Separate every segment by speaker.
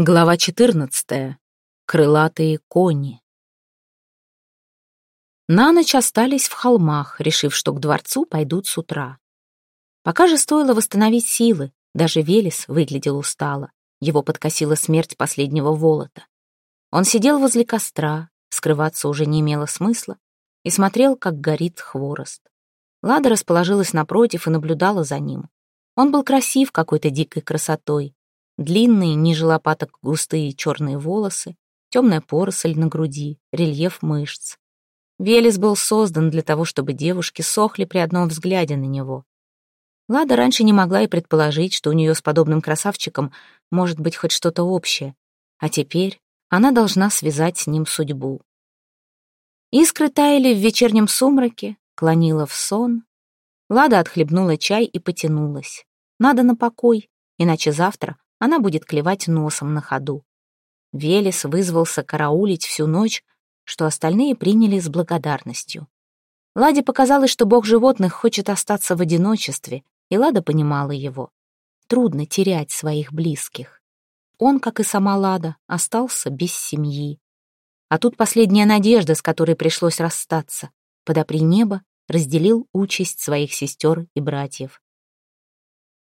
Speaker 1: Глава 14. Крылатые кони. На ночь остались в холмах, решив, что к дворцу пойдут с утра. Пока же стоило восстановить силы, даже Велес выглядел устало. Его подкосила смерть последнего волота. Он сидел возле костра, скрываться уже не имело смысла, и смотрел, как горит хворост. Лада расположилась напротив и наблюдала за ним. Он был красив какой-то дикой красотой, Длинные, ниже лопаток густые черные волосы, темная поросль на груди, рельеф мышц. Велес был создан для того, чтобы девушки сохли при одном взгляде на него. Лада раньше не могла и предположить, что у нее с подобным красавчиком может быть хоть что-то общее, а теперь она должна связать с ним судьбу. Искры таяли в вечернем сумраке, клонила в сон. Лада отхлебнула чай и потянулась. Надо на покой, иначе завтра она будет клевать носом на ходу. Велес вызвался караулить всю ночь, что остальные приняли с благодарностью. Ладе показалось, что бог животных хочет остаться в одиночестве, и Лада понимала его. Трудно терять своих близких. Он, как и сама Лада, остался без семьи. А тут последняя надежда, с которой пришлось расстаться. Подопри небо, разделил участь своих сестер и братьев.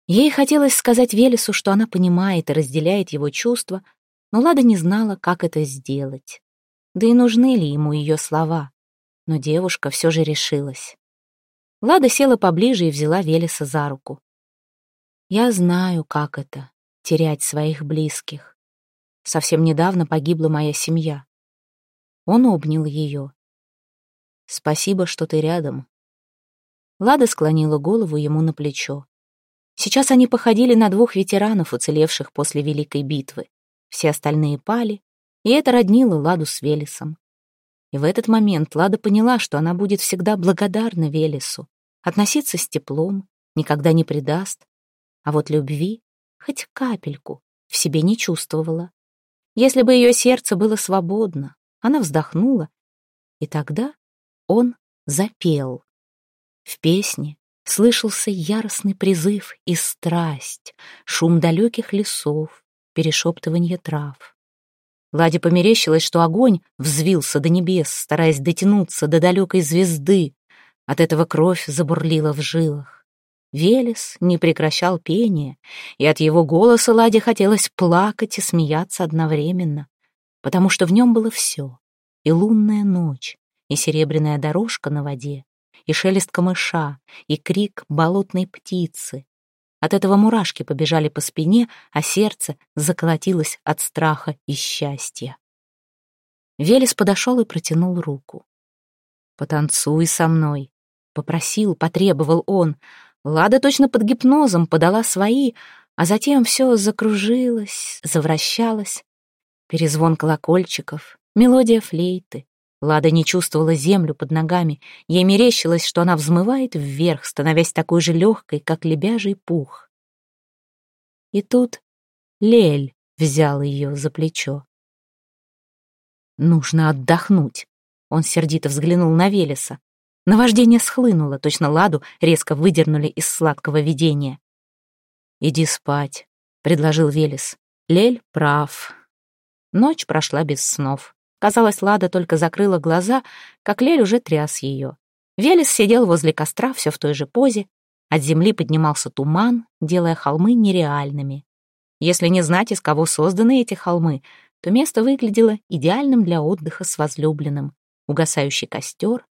Speaker 1: Ей хотелось сказать Велесу, что она понимает и разделяет его чувства, но Лада не знала, как это сделать. Да и нужны ли ему ее слова. Но девушка все же решилась. Лада села поближе и взяла Велеса за руку. «Я знаю, как это — терять своих близких. Совсем недавно погибла моя семья». Он обнял ее. «Спасибо, что ты рядом». Лада склонила голову ему на плечо. Сейчас они походили на двух ветеранов, уцелевших после Великой битвы. Все остальные пали, и это роднило Ладу с Велесом. И в этот момент Лада поняла, что она будет всегда благодарна Велесу, относиться с теплом, никогда не предаст, а вот любви, хоть капельку, в себе не чувствовала. Если бы ее сердце было свободно, она вздохнула, и тогда он запел. В песне Слышался яростный призыв и страсть, шум далеких лесов, перешептывание трав. Ладе померещилось, что огонь взвился до небес, стараясь дотянуться до далекой звезды. От этого кровь забурлила в жилах. Велес не прекращал пение, и от его голоса Ладе хотелось плакать и смеяться одновременно, потому что в нем было все — и лунная ночь, и серебряная дорожка на воде, и шелест камыша, и крик болотной птицы. От этого мурашки побежали по спине, а сердце заколотилось от страха и счастья. Велес подошел и протянул руку. «Потанцуй со мной», — попросил, потребовал он. Лада точно под гипнозом подала свои, а затем все закружилось, завращалось. Перезвон колокольчиков, мелодия флейты, Лада не чувствовала землю под ногами. Ей мерещилось, что она взмывает вверх, становясь такой же легкой, как лебяжий пух. И тут Лель взял ее за плечо. «Нужно отдохнуть», — он сердито взглянул на Велеса. Наваждение схлынуло, точно Ладу резко выдернули из сладкого видения. «Иди спать», — предложил Велес. Лель прав. Ночь прошла без снов. Казалось, Лада только закрыла глаза, как Лель уже тряс ее. Велес сидел возле костра все в той же позе. От земли поднимался туман, делая холмы нереальными. Если не знать, из кого созданы эти холмы, то место выглядело идеальным для отдыха с возлюбленным. Угасающий костер,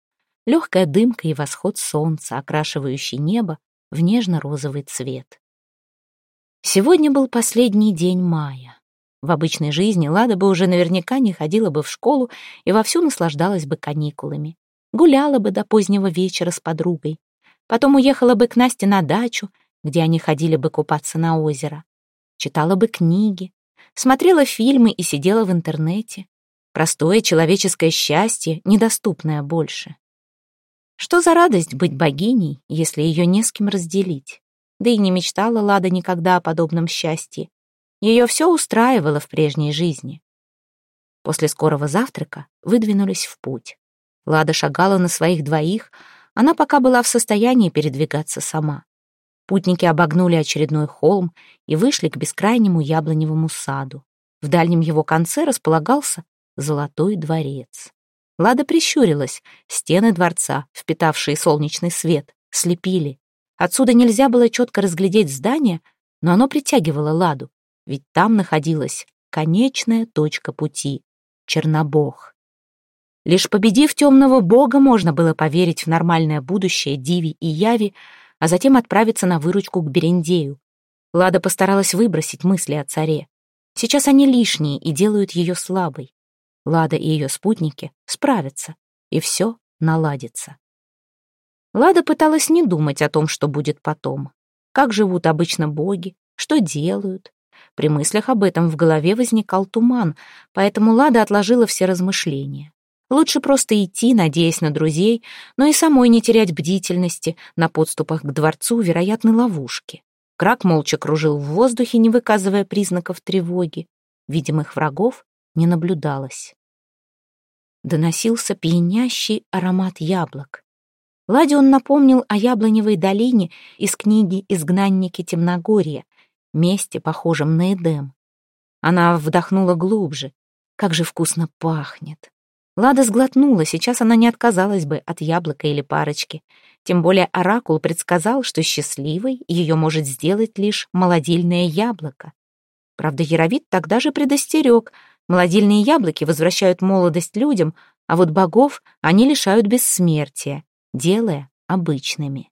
Speaker 1: легкая дымка и восход солнца, окрашивающий небо в нежно-розовый цвет. Сегодня был последний день мая. В обычной жизни Лада бы уже наверняка не ходила бы в школу и вовсю наслаждалась бы каникулами. Гуляла бы до позднего вечера с подругой. Потом уехала бы к Насте на дачу, где они ходили бы купаться на озеро. Читала бы книги, смотрела фильмы и сидела в интернете. Простое человеческое счастье, недоступное больше. Что за радость быть богиней, если ее не с кем разделить? Да и не мечтала Лада никогда о подобном счастье. Ее все устраивало в прежней жизни. После скорого завтрака выдвинулись в путь. Лада шагала на своих двоих, она пока была в состоянии передвигаться сама. Путники обогнули очередной холм и вышли к бескрайнему яблоневому саду. В дальнем его конце располагался золотой дворец. Лада прищурилась. Стены дворца, впитавшие солнечный свет, слепили. Отсюда нельзя было четко разглядеть здание, но оно притягивало Ладу, ведь там находилась конечная точка пути — Чернобог. Лишь победив темного бога, можно было поверить в нормальное будущее Диви и Яви, а затем отправиться на выручку к Берендею. Лада постаралась выбросить мысли о царе. Сейчас они лишние и делают ее слабой. Лада и ее спутники справятся, и все наладится. Лада пыталась не думать о том, что будет потом. Как живут обычно боги, что делают. При мыслях об этом в голове возникал туман, поэтому Лада отложила все размышления. Лучше просто идти, надеясь на друзей, но и самой не терять бдительности на подступах к дворцу вероятной ловушки. Крак молча кружил в воздухе, не выказывая признаков тревоги. Видимых врагов не наблюдалось. Доносился пьянящий аромат яблок. Ладе он напомнил о яблоневой долине из книги «Изгнанники Темногорья», месте, похожем на Эдем. Она вдохнула глубже. Как же вкусно пахнет. Лада сглотнула, сейчас она не отказалась бы от яблока или парочки. Тем более Оракул предсказал, что счастливой ее может сделать лишь молодильное яблоко. Правда, Яровит тогда же предостерег. Молодильные яблоки возвращают молодость людям, а вот богов они лишают бессмертия, делая обычными.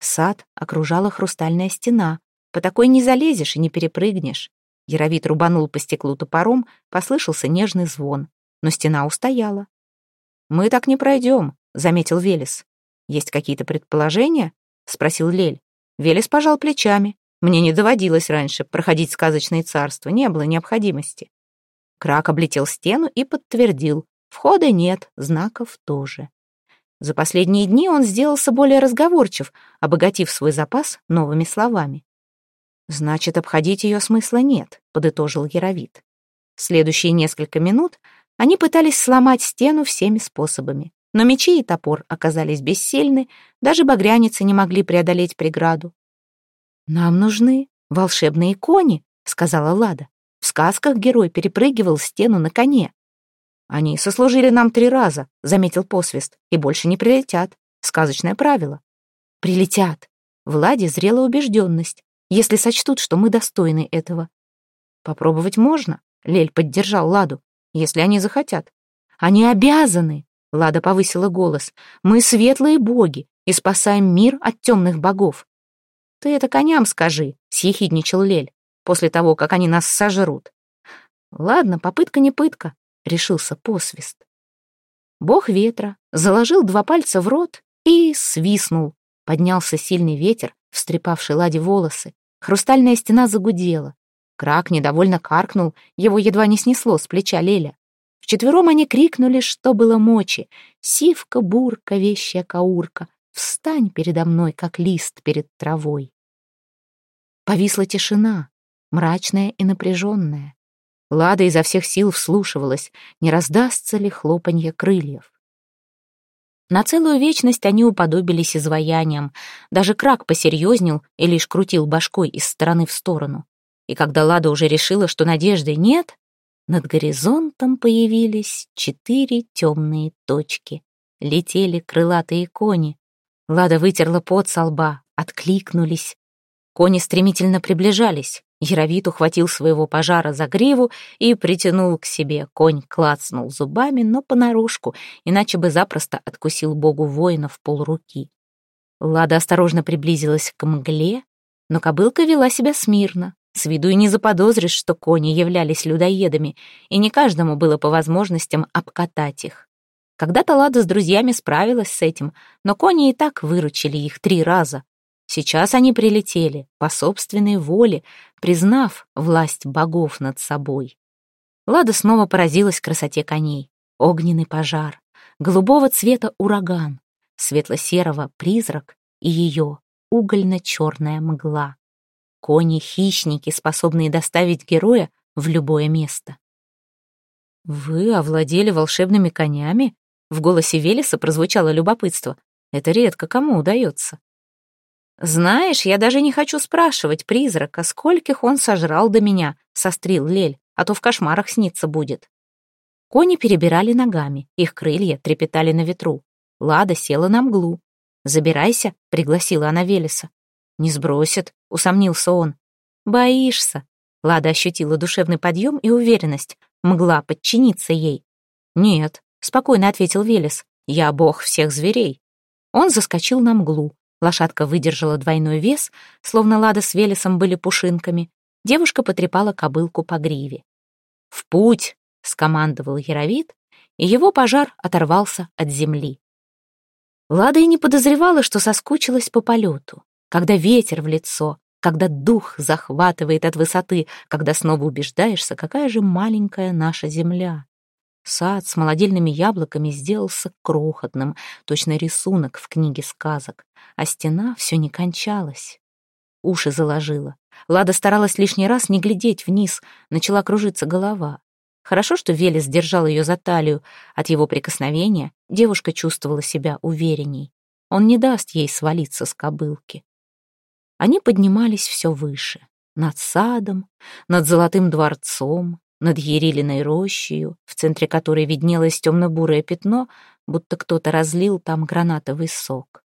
Speaker 1: Сад окружала хрустальная стена. По такой не залезешь и не перепрыгнешь. Яровит рубанул по стеклу топором, послышался нежный звон, но стена устояла. «Мы так не пройдем», — заметил Велес. «Есть какие-то предположения?» — спросил Лель. Велес пожал плечами. «Мне не доводилось раньше проходить сказочные царства, не было необходимости». Крак облетел стену и подтвердил. Входа нет, знаков тоже. За последние дни он сделался более разговорчив, обогатив свой запас новыми словами. «Значит, обходить ее смысла нет», — подытожил Яровит. Следующие несколько минут они пытались сломать стену всеми способами. Но мечи и топор оказались бессильны, даже багряницы не могли преодолеть преграду. «Нам нужны волшебные кони», — сказала Лада. «В сказках герой перепрыгивал стену на коне». «Они сослужили нам три раза», — заметил посвист, «и больше не прилетят. Сказочное правило». «Прилетят». В Ладе зрела убежденность, если сочтут, что мы достойны этого. «Попробовать можно», — Лель поддержал Ладу, «если они захотят». «Они обязаны», Лада повысила голос. «Мы светлые боги и спасаем мир от темных богов». «Ты это коням скажи», — съехидничал Лель, «после того, как они нас сожрут». «Ладно, попытка не пытка», — решился посвист. Бог ветра заложил два пальца в рот и свистнул. Поднялся сильный ветер, встрепавший Ладе волосы. Хрустальная стена загудела. Крак недовольно каркнул, его едва не снесло с плеча Леля. Вчетвером они крикнули, что было мочи. «Сивка, бурка, вещая каурка, встань передо мной, как лист перед травой». Повисла тишина, мрачная и напряженная. Лада изо всех сил вслушивалась, не раздастся ли хлопанье крыльев. На целую вечность они уподобились изваяниям. Даже крак посерьезнел и лишь крутил башкой из стороны в сторону. И когда Лада уже решила, что надежды нет, над горизонтом появились четыре темные точки. Летели крылатые кони. Лада вытерла пот со лба, откликнулись. Кони стремительно приближались. Яровит ухватил своего пожара за гриву и притянул к себе. Конь клацнул зубами, но понарошку, иначе бы запросто откусил богу воина в полруки. Лада осторожно приблизилась к мгле, но кобылка вела себя смирно. С виду и не заподозришь, что кони являлись людоедами, и не каждому было по возможностям обкатать их. Когда-то Лада с друзьями справилась с этим, но кони и так выручили их три раза. Сейчас они прилетели по собственной воле, признав власть богов над собой. Лада снова поразилась красоте коней. Огненный пожар, голубого цвета ураган, светло-серого призрак и ее угольно-черная мгла. Кони-хищники, способные доставить героя в любое место. «Вы овладели волшебными конями?» В голосе Велеса прозвучало любопытство. «Это редко кому удается». «Знаешь, я даже не хочу спрашивать призрака, скольких он сожрал до меня», — сострил Лель. а то в кошмарах снится будет. Кони перебирали ногами, их крылья трепетали на ветру. Лада села на мглу. «Забирайся», — пригласила она Велеса. «Не сбросит», — усомнился он. «Боишься?» Лада ощутила душевный подъем и уверенность. Мгла подчиниться ей. «Нет», — спокойно ответил Велес. «Я бог всех зверей». Он заскочил на мглу. Лошадка выдержала двойной вес, словно Лада с Велесом были пушинками. Девушка потрепала кобылку по гриве. «В путь!» — скомандовал Яровит, и его пожар оторвался от земли. Лада и не подозревала, что соскучилась по полету, когда ветер в лицо, когда дух захватывает от высоты, когда снова убеждаешься, какая же маленькая наша земля. Сад с молодильными яблоками сделался крохотным, точно рисунок в книге сказок, а стена все не кончалась. Уши заложила. Лада старалась лишний раз не глядеть вниз, начала кружиться голова. Хорошо, что Велес держал ее за талию. От его прикосновения девушка чувствовала себя уверенней. Он не даст ей свалиться с кобылки. Они поднимались все выше. Над садом, над золотым дворцом, над Ерилиной рощею, в центре которой виднелось темно-бурое пятно, будто кто-то разлил там гранатовый сок.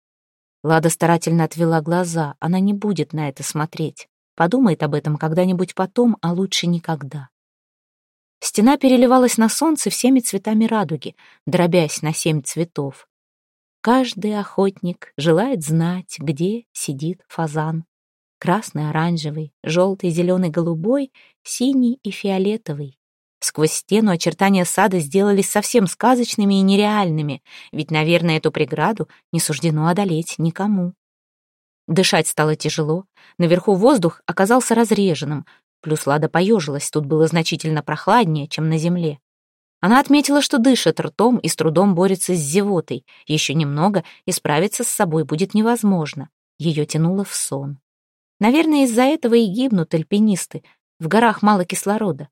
Speaker 1: Лада старательно отвела глаза, она не будет на это смотреть. Подумает об этом когда-нибудь потом, а лучше никогда. Стена переливалась на солнце всеми цветами радуги, дробясь на семь цветов. Каждый охотник желает знать, где сидит фазан. Красный, оранжевый, желтый, зеленый, голубой, синий и фиолетовый. Сквозь стену очертания сада сделались совсем сказочными и нереальными, ведь, наверное, эту преграду не суждено одолеть никому. Дышать стало тяжело, наверху воздух оказался разреженным, плюс Лада поежилась, тут было значительно прохладнее, чем на земле. Она отметила, что дышит ртом и с трудом борется с зевотой. Еще немного, и справиться с собой будет невозможно. Ее тянуло в сон. Наверное, из-за этого и гибнут альпинисты. В горах мало кислорода.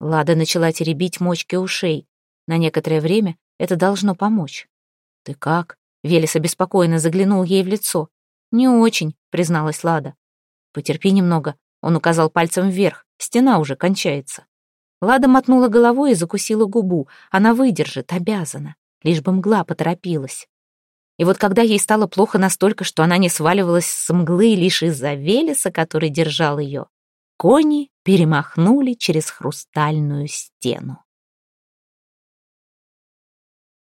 Speaker 1: Лада начала теребить мочки ушей. На некоторое время это должно помочь. «Ты как?» — Велес обеспокоенно заглянул ей в лицо. «Не очень», — призналась Лада. «Потерпи немного», — он указал пальцем вверх. «Стена уже кончается». Лада мотнула головой и закусила губу. Она выдержит, обязана. Лишь бы мгла поторопилась. И вот когда ей стало плохо настолько, что она не сваливалась с мглы лишь из-за Велеса, который держал ее, кони перемахнули через хрустальную стену.